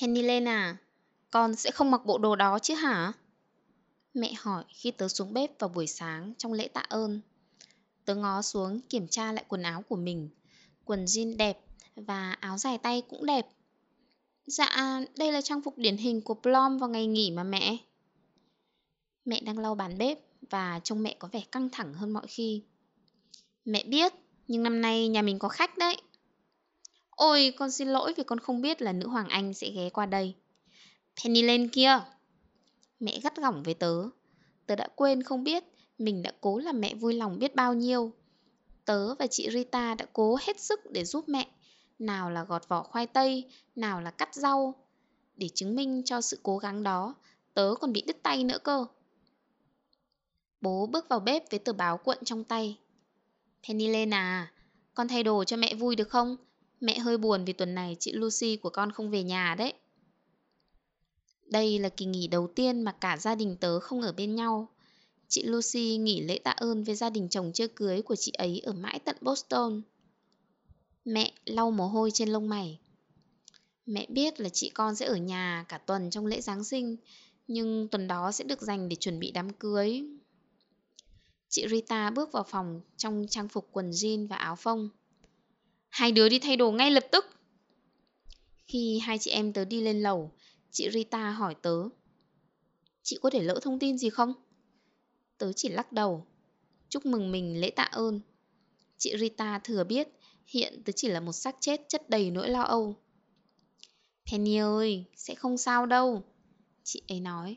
Penny lên à, con sẽ không mặc bộ đồ đó chứ hả? Mẹ hỏi khi tớ xuống bếp vào buổi sáng trong lễ tạ ơn. Tớ ngó xuống kiểm tra lại quần áo của mình. Quần jean đẹp và áo dài tay cũng đẹp. Dạ, đây là trang phục điển hình của Plum vào ngày nghỉ mà mẹ. Mẹ đang lau bàn bếp và trông mẹ có vẻ căng thẳng hơn mọi khi. Mẹ biết, nhưng năm nay nhà mình có khách đấy. Ôi, con xin lỗi vì con không biết là nữ hoàng Anh sẽ ghé qua đây. Penny lên kia. Mẹ gắt gỏng với tớ. Tớ đã quên không biết mình đã cố làm mẹ vui lòng biết bao nhiêu. Tớ và chị Rita đã cố hết sức để giúp mẹ. Nào là gọt vỏ khoai tây, nào là cắt rau. Để chứng minh cho sự cố gắng đó, tớ còn bị đứt tay nữa cơ. Bố bước vào bếp với tờ báo cuộn trong tay. Penny lên à, con thay đồ cho mẹ vui được không? Mẹ hơi buồn vì tuần này chị Lucy của con không về nhà đấy. Đây là kỳ nghỉ đầu tiên mà cả gia đình tớ không ở bên nhau. Chị Lucy nghỉ lễ tạ ơn với gia đình chồng chưa cưới của chị ấy ở mãi tận Boston. Mẹ lau mồ hôi trên lông mày. Mẹ biết là chị con sẽ ở nhà cả tuần trong lễ Giáng sinh, nhưng tuần đó sẽ được dành để chuẩn bị đám cưới. Chị Rita bước vào phòng trong trang phục quần jean và áo phông. Hai đứa đi thay đồ ngay lập tức. Khi hai chị em tớ đi lên lầu, chị Rita hỏi tớ. Chị có để lỡ thông tin gì không? Tớ chỉ lắc đầu. Chúc mừng mình lễ tạ ơn. Chị Rita thừa biết hiện tớ chỉ là một xác chết chất đầy nỗi lo âu. Penny ơi, sẽ không sao đâu. Chị ấy nói.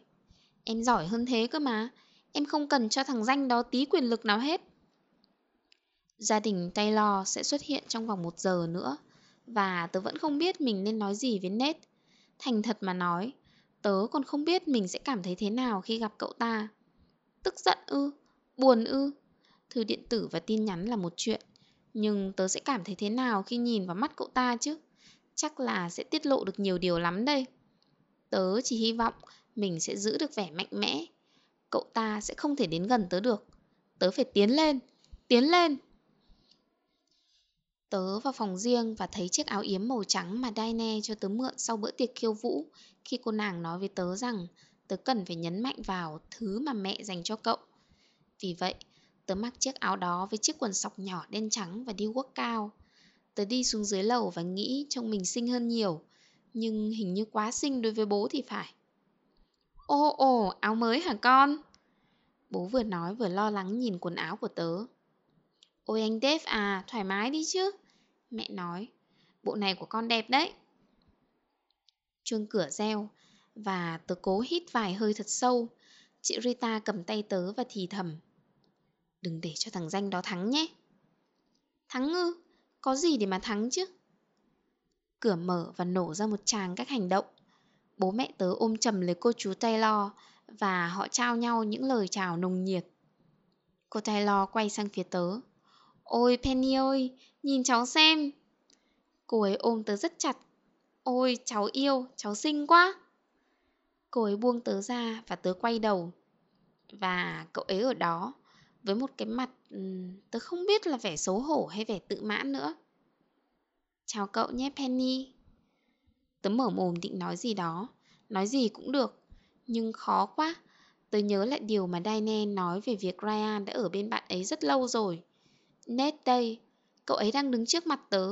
Em giỏi hơn thế cơ mà. Em không cần cho thằng danh đó tí quyền lực nào hết. Gia đình Taylor sẽ xuất hiện trong vòng một giờ nữa và tớ vẫn không biết mình nên nói gì với Ned. Thành thật mà nói, tớ còn không biết mình sẽ cảm thấy thế nào khi gặp cậu ta. Tức giận ư? Buồn ư? Thư điện tử và tin nhắn là một chuyện, nhưng tớ sẽ cảm thấy thế nào khi nhìn vào mắt cậu ta chứ? Chắc là sẽ tiết lộ được nhiều điều lắm đây. Tớ chỉ hy vọng mình sẽ giữ được vẻ mạnh mẽ. Cậu ta sẽ không thể đến gần tớ được. Tớ phải tiến lên, tiến lên. Tớ vào phòng riêng và thấy chiếc áo yếm màu trắng mà Daine cho tớ mượn sau bữa tiệc khiêu vũ khi cô nàng nói với tớ rằng tớ cần phải nhấn mạnh vào thứ mà mẹ dành cho cậu. Vì vậy, tớ mặc chiếc áo đó với chiếc quần sọc nhỏ đen trắng và đi guốc cao. Tớ đi xuống dưới lầu và nghĩ trông mình xinh hơn nhiều, nhưng hình như quá xinh đối với bố thì phải. Ồ ồ, áo mới hả con? Bố vừa nói vừa lo lắng nhìn quần áo của tớ. Ôi anh Dave à, thoải mái đi chứ. Mẹ nói, bộ này của con đẹp đấy. Chuông cửa reo và tớ cố hít vài hơi thật sâu. Chị Rita cầm tay tớ và thì thầm. Đừng để cho thằng danh đó thắng nhé. Thắng ư? Có gì để mà thắng chứ? Cửa mở và nổ ra một tràng các hành động. Bố mẹ tớ ôm chầm lấy cô chú Taylor và họ trao nhau những lời chào nồng nhiệt. Cô Taylor quay sang phía tớ. Ôi Penny ơi, nhìn cháu xem. Cô ấy ôm tớ rất chặt. Ôi cháu yêu, cháu xinh quá. Cô ấy buông tớ ra và tớ quay đầu. Và cậu ấy ở đó với một cái mặt tớ không biết là vẻ xấu hổ hay vẻ tự mãn nữa. Chào cậu nhé Penny. Tớ mở mồm định nói gì đó, nói gì cũng được, nhưng khó quá. Tớ nhớ lại điều mà Diane nói về việc Ryan đã ở bên bạn ấy rất lâu rồi. Ned đây, cậu ấy đang đứng trước mặt tớ.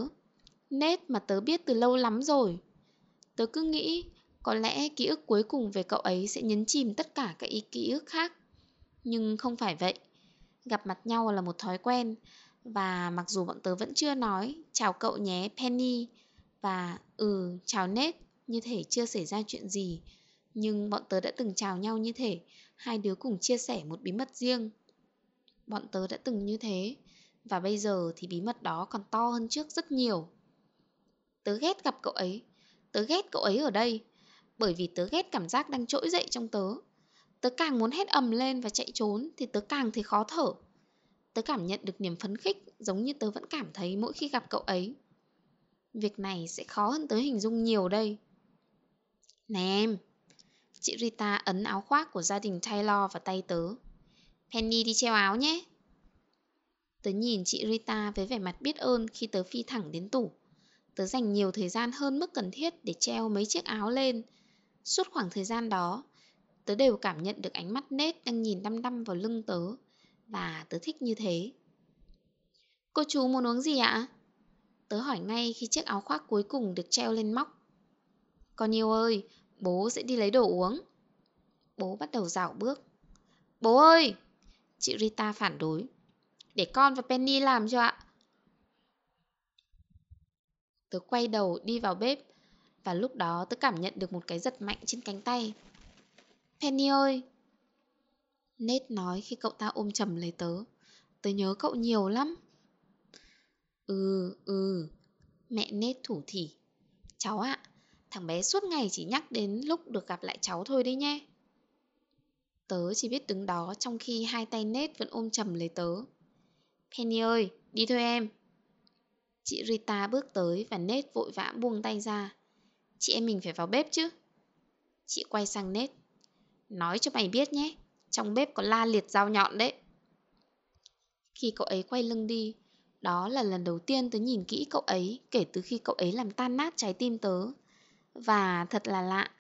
Ned mà tớ biết từ lâu lắm rồi. Tớ cứ nghĩ có lẽ ký ức cuối cùng về cậu ấy sẽ nhấn chìm tất cả các ý ký ức khác. Nhưng không phải vậy. Gặp mặt nhau là một thói quen. Và mặc dù bọn tớ vẫn chưa nói chào cậu nhé Penny và ừ chào Ned như thể chưa xảy ra chuyện gì. Nhưng bọn tớ đã từng chào nhau như thể hai đứa cùng chia sẻ một bí mật riêng. Bọn tớ đã từng như thế và bây giờ thì bí mật đó còn to hơn trước rất nhiều. Tớ ghét gặp cậu ấy. Tớ ghét cậu ấy ở đây. Bởi vì tớ ghét cảm giác đang trỗi dậy trong tớ. Tớ càng muốn hét ầm lên và chạy trốn thì tớ càng thấy khó thở. Tớ cảm nhận được niềm phấn khích giống như tớ vẫn cảm thấy mỗi khi gặp cậu ấy. Việc này sẽ khó hơn tớ hình dung nhiều đây. Này em, chị Rita ấn áo khoác của gia đình Taylor vào tay tớ. Penny đi treo áo nhé. Tớ nhìn chị Rita với vẻ mặt biết ơn khi tớ phi thẳng đến tủ. tớ dành nhiều thời gian hơn mức cần thiết để treo mấy chiếc áo lên. Suốt khoảng thời gian đó, tớ đều cảm nhận được ánh mắt nết đang nhìn đăm đăm vào lưng tớ. Và tớ thích như thế. Cô chú muốn uống gì ạ? Tớ hỏi ngay khi chiếc áo khoác cuối cùng được treo lên móc. Con yêu ơi, bố sẽ đi lấy đồ uống. Bố bắt đầu dạo bước. Bố ơi! Chị Rita phản đối. Để con và Penny làm cho ạ. Tớ quay đầu đi vào bếp và lúc đó tớ cảm nhận được một cái giật mạnh trên cánh tay. Penny ơi! Nết nói khi cậu ta ôm chầm lấy tớ. Tớ nhớ cậu nhiều lắm. Ừ, ừ. Mẹ Nết thủ thỉ. Cháu ạ, thằng bé suốt ngày chỉ nhắc đến lúc được gặp lại cháu thôi đấy nhé. Tớ chỉ biết đứng đó trong khi hai tay Nết vẫn ôm chầm lấy tớ. Penny ơi, đi thôi em. Chị Rita bước tới và Nết vội vã buông tay ra. Chị em mình phải vào bếp chứ. Chị quay sang Nết. Nói cho mày biết nhé, trong bếp có la liệt dao nhọn đấy. Khi cậu ấy quay lưng đi, đó là lần đầu tiên tớ nhìn kỹ cậu ấy kể từ khi cậu ấy làm tan nát trái tim tớ. Và thật là lạ,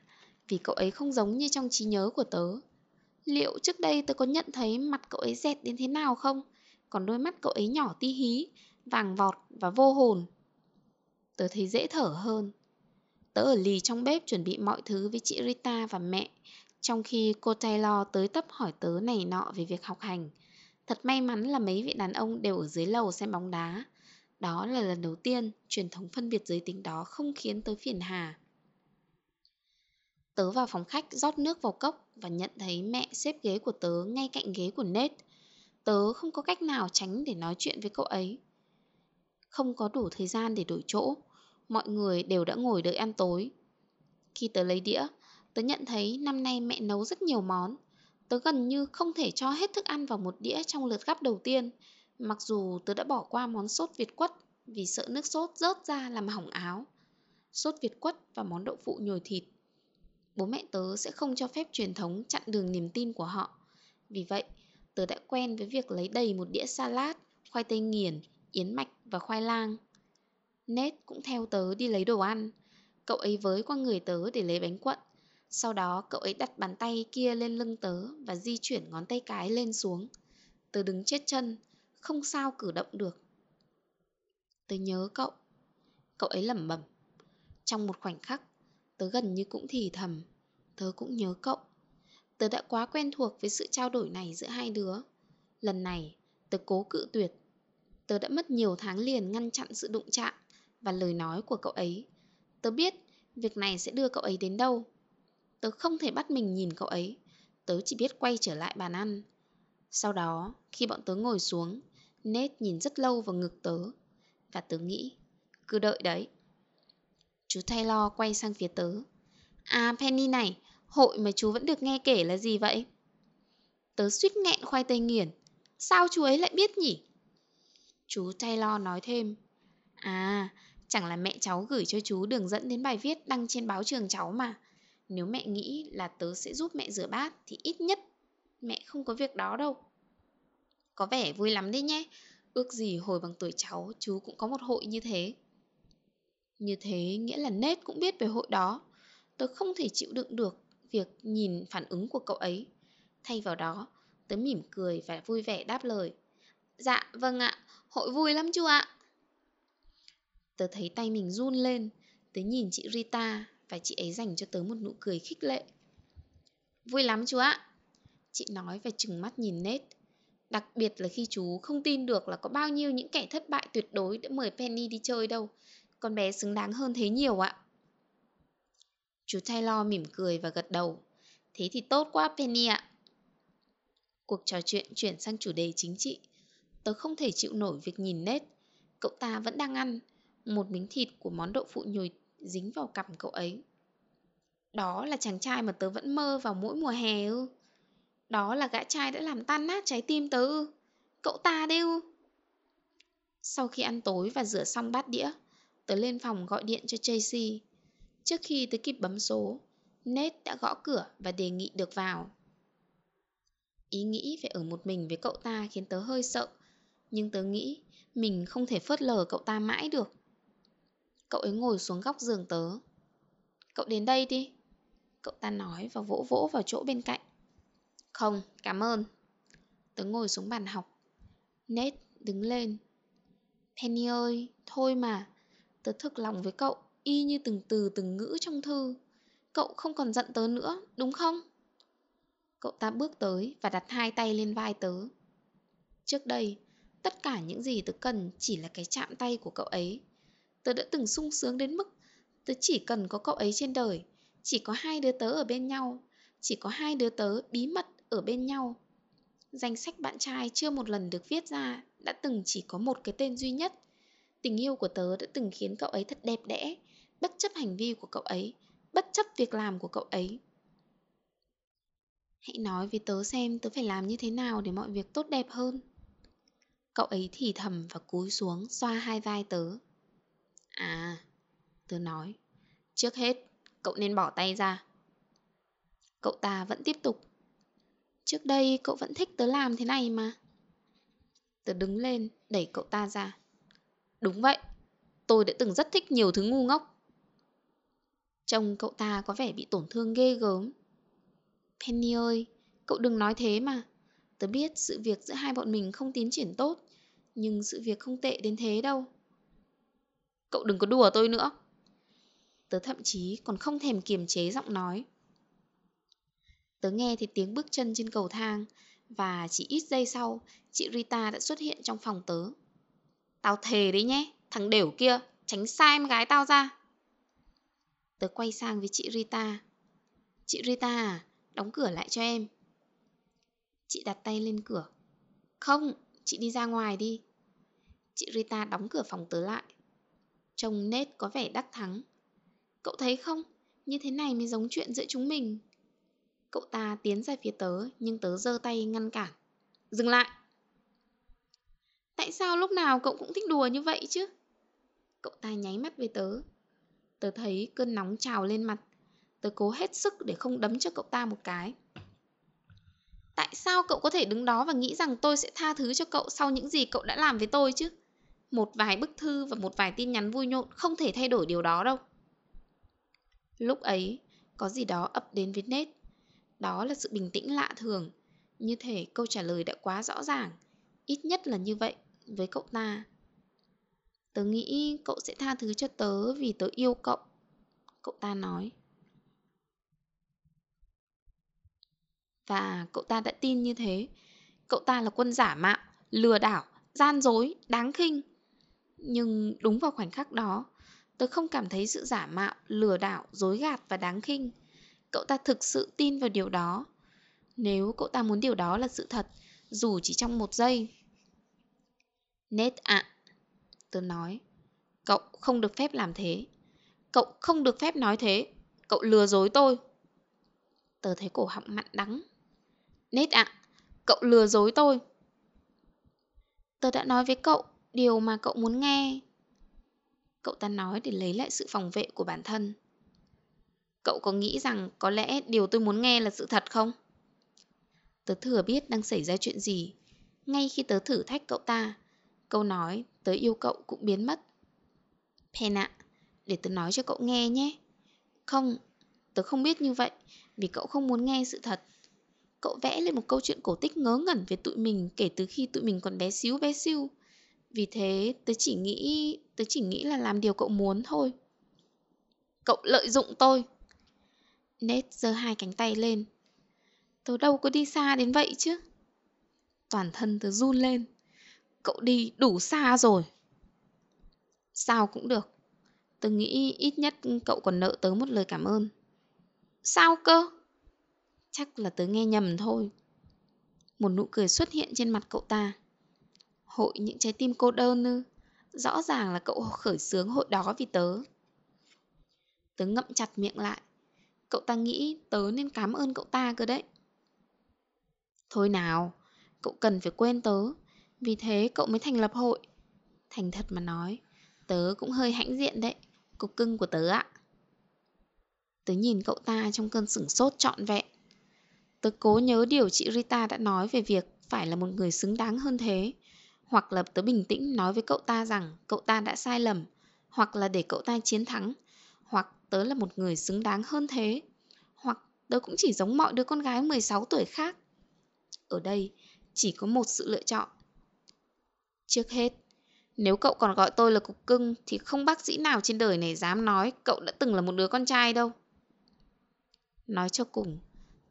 vì cậu ấy không giống như trong trí nhớ của tớ. Liệu trước đây tớ có nhận thấy mặt cậu ấy dẹt đến thế nào không? Còn đôi mắt cậu ấy nhỏ ti hí, vàng vọt và vô hồn. Tớ thấy dễ thở hơn. Tớ ở lì trong bếp chuẩn bị mọi thứ với chị Rita và mẹ, trong khi cô Taylor tới tấp hỏi tớ này nọ về việc học hành. Thật may mắn là mấy vị đàn ông đều ở dưới lầu xem bóng đá. Đó là lần đầu tiên truyền thống phân biệt giới tính đó không khiến tớ phiền hà. Tớ vào phòng khách rót nước vào cốc và nhận thấy mẹ xếp ghế của tớ ngay cạnh ghế của Nết. Tớ không có cách nào tránh để nói chuyện với cậu ấy. Không có đủ thời gian để đổi chỗ, mọi người đều đã ngồi đợi ăn tối. Khi tớ lấy đĩa, tớ nhận thấy năm nay mẹ nấu rất nhiều món. Tớ gần như không thể cho hết thức ăn vào một đĩa trong lượt gắp đầu tiên, mặc dù tớ đã bỏ qua món sốt Việt quất vì sợ nước sốt rớt ra làm hỏng áo. Sốt Việt quất và món đậu phụ nhồi thịt. Bố mẹ tớ sẽ không cho phép truyền thống chặn đường niềm tin của họ. Vì vậy, tớ đã quen với việc lấy đầy một đĩa salad, khoai tây nghiền, yến mạch và khoai lang. Nết cũng theo tớ đi lấy đồ ăn. Cậu ấy với qua người tớ để lấy bánh quận. Sau đó cậu ấy đặt bàn tay kia lên lưng tớ và di chuyển ngón tay cái lên xuống. Tớ đứng chết chân, không sao cử động được. Tớ nhớ cậu. Cậu ấy lẩm bẩm. Trong một khoảnh khắc, tớ gần như cũng thì thầm. Tớ cũng nhớ cậu. Tớ đã quá quen thuộc với sự trao đổi này giữa hai đứa. Lần này, tớ cố cự tuyệt. Tớ đã mất nhiều tháng liền ngăn chặn sự đụng chạm và lời nói của cậu ấy. Tớ biết việc này sẽ đưa cậu ấy đến đâu. Tớ không thể bắt mình nhìn cậu ấy. Tớ chỉ biết quay trở lại bàn ăn. Sau đó, khi bọn tớ ngồi xuống, Nết nhìn rất lâu vào ngực tớ. Và tớ nghĩ, cứ đợi đấy. Chú Taylor quay sang phía tớ. À Penny này, hội mà chú vẫn được nghe kể là gì vậy? Tớ suýt nghẹn khoai tây nghiền. Sao chú ấy lại biết nhỉ? Chú Taylor nói thêm. À, chẳng là mẹ cháu gửi cho chú đường dẫn đến bài viết đăng trên báo trường cháu mà. Nếu mẹ nghĩ là tớ sẽ giúp mẹ rửa bát thì ít nhất mẹ không có việc đó đâu. Có vẻ vui lắm đấy nhé. Ước gì hồi bằng tuổi cháu chú cũng có một hội như thế. Như thế nghĩa là Nết cũng biết về hội đó. Tớ không thể chịu đựng được việc nhìn phản ứng của cậu ấy. Thay vào đó, tớ mỉm cười và vui vẻ đáp lời. Dạ, vâng ạ, hội vui lắm chú ạ. Tớ thấy tay mình run lên, tớ nhìn chị Rita và chị ấy dành cho tớ một nụ cười khích lệ. Vui lắm chú ạ. Chị nói và chừng mắt nhìn Nết. Đặc biệt là khi chú không tin được là có bao nhiêu những kẻ thất bại tuyệt đối đã mời Penny đi chơi đâu. Con bé xứng đáng hơn thế nhiều ạ. Chú Taylor mỉm cười và gật đầu. Thế thì tốt quá Penny ạ. Cuộc trò chuyện chuyển sang chủ đề chính trị. Tớ không thể chịu nổi việc nhìn nết. Cậu ta vẫn đang ăn một miếng thịt của món đậu phụ nhồi dính vào cằm cậu ấy. Đó là chàng trai mà tớ vẫn mơ vào mỗi mùa hè ư. Đó là gã trai đã làm tan nát trái tim tớ ư. Cậu ta đấy ư. Sau khi ăn tối và rửa xong bát đĩa, tớ lên phòng gọi điện cho Tracy. Trước khi tới kịp bấm số, Ned đã gõ cửa và đề nghị được vào. Ý nghĩ phải ở một mình với cậu ta khiến tớ hơi sợ, nhưng tớ nghĩ mình không thể phớt lờ cậu ta mãi được. Cậu ấy ngồi xuống góc giường tớ. Cậu đến đây đi. Cậu ta nói và vỗ vỗ vào chỗ bên cạnh. Không, cảm ơn. Tớ ngồi xuống bàn học. Ned đứng lên. Penny ơi, thôi mà. Tớ thực lòng với cậu, y như từng từ từng ngữ trong thư. Cậu không còn giận tớ nữa, đúng không? Cậu ta bước tới và đặt hai tay lên vai tớ. Trước đây, tất cả những gì tớ cần chỉ là cái chạm tay của cậu ấy. Tớ đã từng sung sướng đến mức tớ chỉ cần có cậu ấy trên đời, chỉ có hai đứa tớ ở bên nhau, chỉ có hai đứa tớ bí mật ở bên nhau. Danh sách bạn trai chưa một lần được viết ra đã từng chỉ có một cái tên duy nhất. Tình yêu của tớ đã từng khiến cậu ấy thật đẹp đẽ, bất chấp hành vi của cậu ấy, bất chấp việc làm của cậu ấy. Hãy nói với tớ xem tớ phải làm như thế nào để mọi việc tốt đẹp hơn. Cậu ấy thì thầm và cúi xuống xoa hai vai tớ. À, tớ nói, trước hết cậu nên bỏ tay ra. Cậu ta vẫn tiếp tục. Trước đây cậu vẫn thích tớ làm thế này mà. Tớ đứng lên, đẩy cậu ta ra. Đúng vậy, tôi đã từng rất thích nhiều thứ ngu ngốc. Trông cậu ta có vẻ bị tổn thương ghê gớm. Penny ơi, cậu đừng nói thế mà. Tớ biết sự việc giữa hai bọn mình không tiến triển tốt, nhưng sự việc không tệ đến thế đâu. Cậu đừng có đùa tôi nữa. Tớ thậm chí còn không thèm kiềm chế giọng nói. Tớ nghe thấy tiếng bước chân trên cầu thang và chỉ ít giây sau, chị Rita đã xuất hiện trong phòng tớ. Tao thề đấy nhé, thằng đều kia, tránh xa em gái tao ra. Tớ quay sang với chị Rita. Chị Rita à, đóng cửa lại cho em. Chị đặt tay lên cửa. Không, chị đi ra ngoài đi. Chị Rita đóng cửa phòng tớ lại. Trông nết có vẻ đắc thắng. Cậu thấy không, như thế này mới giống chuyện giữa chúng mình. Cậu ta tiến ra phía tớ nhưng tớ giơ tay ngăn cản. Dừng lại. Tại sao lúc nào cậu cũng thích đùa như vậy chứ? Cậu ta nháy mắt với tớ. Tớ thấy cơn nóng trào lên mặt. Tớ cố hết sức để không đấm cho cậu ta một cái. Tại sao cậu có thể đứng đó và nghĩ rằng tôi sẽ tha thứ cho cậu sau những gì cậu đã làm với tôi chứ? Một vài bức thư và một vài tin nhắn vui nhộn không thể thay đổi điều đó đâu. Lúc ấy, có gì đó ập đến với nết. Đó là sự bình tĩnh lạ thường. Như thể câu trả lời đã quá rõ ràng. Ít nhất là như vậy với cậu ta. Tớ nghĩ cậu sẽ tha thứ cho tớ vì tớ yêu cậu. Cậu ta nói. Và cậu ta đã tin như thế. Cậu ta là quân giả mạo, lừa đảo, gian dối, đáng khinh. Nhưng đúng vào khoảnh khắc đó, tớ không cảm thấy sự giả mạo, lừa đảo, dối gạt và đáng khinh. Cậu ta thực sự tin vào điều đó. Nếu cậu ta muốn điều đó là sự thật, dù chỉ trong một giây. Nết ạ, à, tớ nói, cậu không được phép làm thế. Cậu không được phép nói thế. Cậu lừa dối tôi. Tớ thấy cổ họng mặn đắng. Nết ạ, à, cậu lừa dối tôi. Tớ đã nói với cậu điều mà cậu muốn nghe. Cậu ta nói để lấy lại sự phòng vệ của bản thân. Cậu có nghĩ rằng có lẽ điều tôi muốn nghe là sự thật không? Tớ thừa biết đang xảy ra chuyện gì. Ngay khi tớ thử thách cậu ta, câu nói tớ yêu cậu cũng biến mất. Pen ạ, để tớ nói cho cậu nghe nhé. Không, tớ không biết như vậy vì cậu không muốn nghe sự thật. Cậu vẽ lên một câu chuyện cổ tích ngớ ngẩn về tụi mình kể từ khi tụi mình còn bé xíu bé xíu. Vì thế tớ chỉ nghĩ tớ chỉ nghĩ là làm điều cậu muốn thôi. Cậu lợi dụng tôi. Nết giơ hai cánh tay lên. Tớ đâu có đi xa đến vậy chứ. Toàn thân tớ run lên. Cậu đi đủ xa rồi. Sao cũng được. Tớ nghĩ ít nhất cậu còn nợ tớ một lời cảm ơn. Sao cơ? Chắc là tớ nghe nhầm thôi. Một nụ cười xuất hiện trên mặt cậu ta. Hội những trái tim cô đơn ư? Rõ ràng là cậu khởi xướng hội đó vì tớ. Tớ ngậm chặt miệng lại. Cậu ta nghĩ tớ nên cảm ơn cậu ta cơ đấy. Thôi nào, cậu cần phải quên tớ. Vì thế cậu mới thành lập hội. Thành thật mà nói, tớ cũng hơi hãnh diện đấy. Cục cưng của tớ ạ. Tớ nhìn cậu ta trong cơn sửng sốt trọn vẹn. Tớ cố nhớ điều chị Rita đã nói về việc phải là một người xứng đáng hơn thế. Hoặc là tớ bình tĩnh nói với cậu ta rằng cậu ta đã sai lầm hoặc là để cậu ta chiến thắng, hoặc tớ là một người xứng đáng hơn thế, hoặc tớ cũng chỉ giống mọi đứa con gái 16 tuổi khác. Ở đây, chỉ có một sự lựa chọn. Trước hết, nếu cậu còn gọi tôi là cục cưng thì không bác sĩ nào trên đời này dám nói cậu đã từng là một đứa con trai đâu. Nói cho cùng,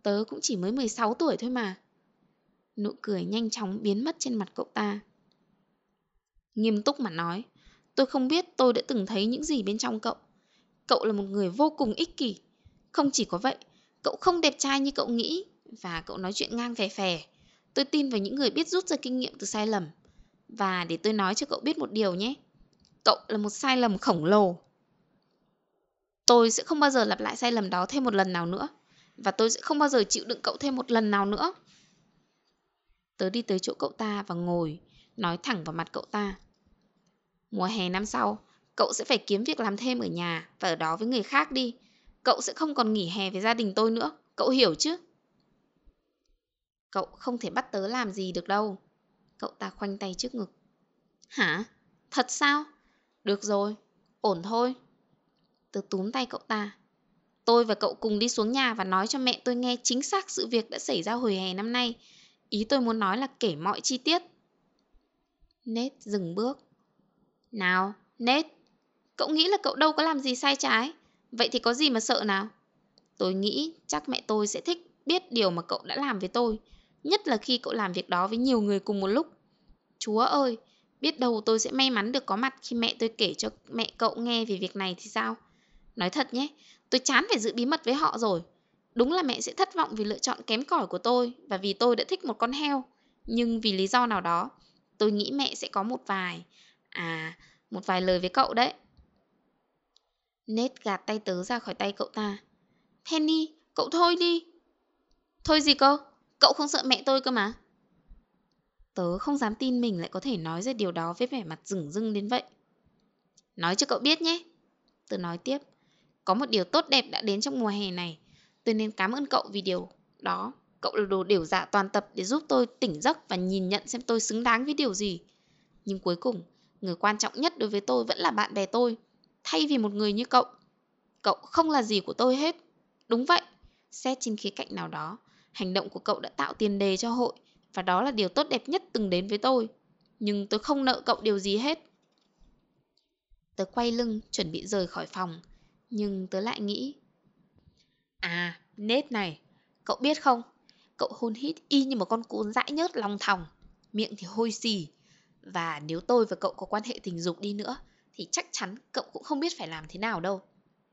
tớ cũng chỉ mới 16 tuổi thôi mà. Nụ cười nhanh chóng biến mất trên mặt cậu ta. Nghiêm túc mà nói, tôi không biết tôi đã từng thấy những gì bên trong cậu. Cậu là một người vô cùng ích kỷ. Không chỉ có vậy, cậu không đẹp trai như cậu nghĩ và cậu nói chuyện ngang phè phè. Tôi tin vào những người biết rút ra kinh nghiệm từ sai lầm. Và để tôi nói cho cậu biết một điều nhé. Cậu là một sai lầm khổng lồ. Tôi sẽ không bao giờ lặp lại sai lầm đó thêm một lần nào nữa. Và tôi sẽ không bao giờ chịu đựng cậu thêm một lần nào nữa. Tớ đi tới chỗ cậu ta và ngồi, nói thẳng vào mặt cậu ta. Mùa hè năm sau, cậu sẽ phải kiếm việc làm thêm ở nhà và ở đó với người khác đi. Cậu sẽ không còn nghỉ hè với gia đình tôi nữa, cậu hiểu chứ? Cậu không thể bắt tớ làm gì được đâu. Cậu ta khoanh tay trước ngực. Hả? Thật sao? Được rồi, ổn thôi. Tớ túm tay cậu ta. Tôi và cậu cùng đi xuống nhà và nói cho mẹ tôi nghe chính xác sự việc đã xảy ra hồi hè năm nay. Ý tôi muốn nói là kể mọi chi tiết. Nết dừng bước. Nào, Nết, cậu nghĩ là cậu đâu có làm gì sai trái. Vậy thì có gì mà sợ nào? Tôi nghĩ chắc mẹ tôi sẽ thích biết điều mà cậu đã làm với tôi. Nhất là khi cậu làm việc đó với nhiều người cùng một lúc. Chúa ơi, biết đâu tôi sẽ may mắn được có mặt khi mẹ tôi kể cho mẹ cậu nghe về việc này thì sao? Nói thật nhé, tôi chán phải giữ bí mật với họ rồi. Đúng là mẹ sẽ thất vọng vì lựa chọn kém cỏi của tôi và vì tôi đã thích một con heo. Nhưng vì lý do nào đó, tôi nghĩ mẹ sẽ có một vài, à, một vài lời với cậu đấy. Nết gạt tay tớ ra khỏi tay cậu ta. Penny, cậu thôi đi. Thôi gì cơ? Cậu không sợ mẹ tôi cơ mà. Tớ không dám tin mình lại có thể nói ra điều đó với vẻ mặt rừng rưng đến vậy. Nói cho cậu biết nhé. Tớ nói tiếp. Có một điều tốt đẹp đã đến trong mùa hè này. Tôi nên cảm ơn cậu vì điều đó. Cậu là đồ điều dạ toàn tập để giúp tôi tỉnh giấc và nhìn nhận xem tôi xứng đáng với điều gì. Nhưng cuối cùng, người quan trọng nhất đối với tôi vẫn là bạn bè tôi. Thay vì một người như cậu. Cậu không là gì của tôi hết. Đúng vậy. Xét trên khía cạnh nào đó, hành động của cậu đã tạo tiền đề cho hội và đó là điều tốt đẹp nhất từng đến với tôi. Nhưng tôi không nợ cậu điều gì hết. Tớ quay lưng chuẩn bị rời khỏi phòng, nhưng tớ lại nghĩ. À, nết này, cậu biết không? Cậu hôn hít y như một con cún dãi nhớt lòng thòng, miệng thì hôi xì. Và nếu tôi và cậu có quan hệ tình dục đi nữa, thì chắc chắn cậu cũng không biết phải làm thế nào đâu.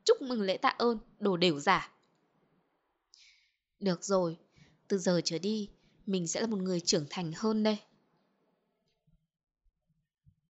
Chúc mừng lễ tạ ơn, đồ đều giả. Được rồi, từ giờ trở đi, mình sẽ là một người trưởng thành hơn đây.